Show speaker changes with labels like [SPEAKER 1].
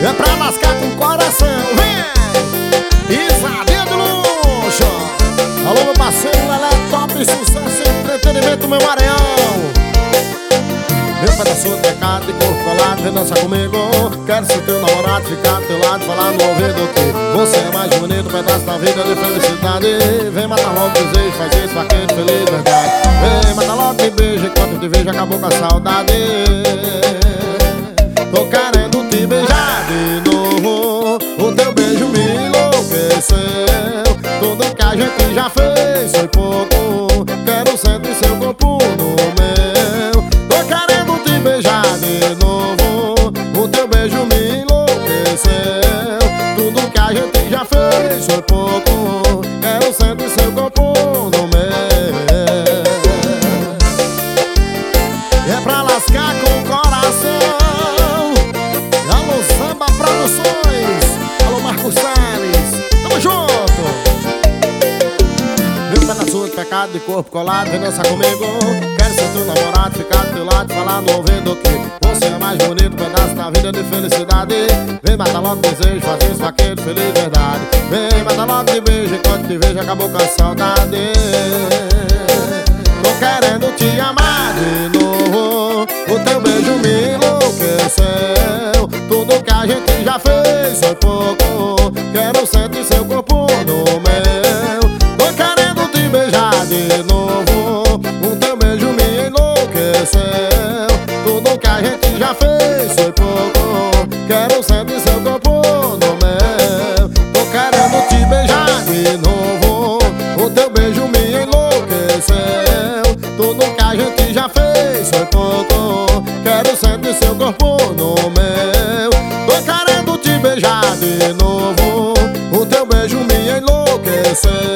[SPEAKER 1] É pra lascar com o coração, vem! Isadinha de luxo! Alô, meu parceiro, Lelé, top sucesso, entretenimento, meu Maranhão! Meu pedaço de pecado de corpo vem dançar comigo Quero ser teu namorado, ficar do teu lado, falar no ouvido que Você é mais bonito, pedaço da vida de felicidade Vem matar logo o desejo, fazer esse vaqueiro feliz, verdade Vem matar logo me beijo, enquanto te vejo acabou com a saudade Tô já fez foi pouco. Quero sentir seu corpo no meu. Tô querendo te beijar de novo. O teu beijo me enlouqueceu. Tudo que a gente já fez foi pouco pedaço de corpo colado Vem dançar comigo. Quero ser teu namorado Ficar do teu lado Falar no ouvido que Você é mais bonito Pedaço da vida de felicidade. Vem matar logo desejo Fazer isso vaqueiro feliz verdade. Vem matar logo de beijo Enquanto te vejo acabou com a saudade. Tô querendo te amar de novo O teu beijo me enlouqueceu. Tudo que a gente já fez foi pouco Quero sentir seu corpo no meu coração Tudo que a gente já fez foi pouco. Quero sempre seu corpo no meu. Tô querendo te beijar de novo. O teu beijo me enlouqueceu. Tudo que a gente já fez foi pouco. Quero sempre seu corpo no meu. Tô querendo te beijar de novo. O teu beijo me enlouqueceu.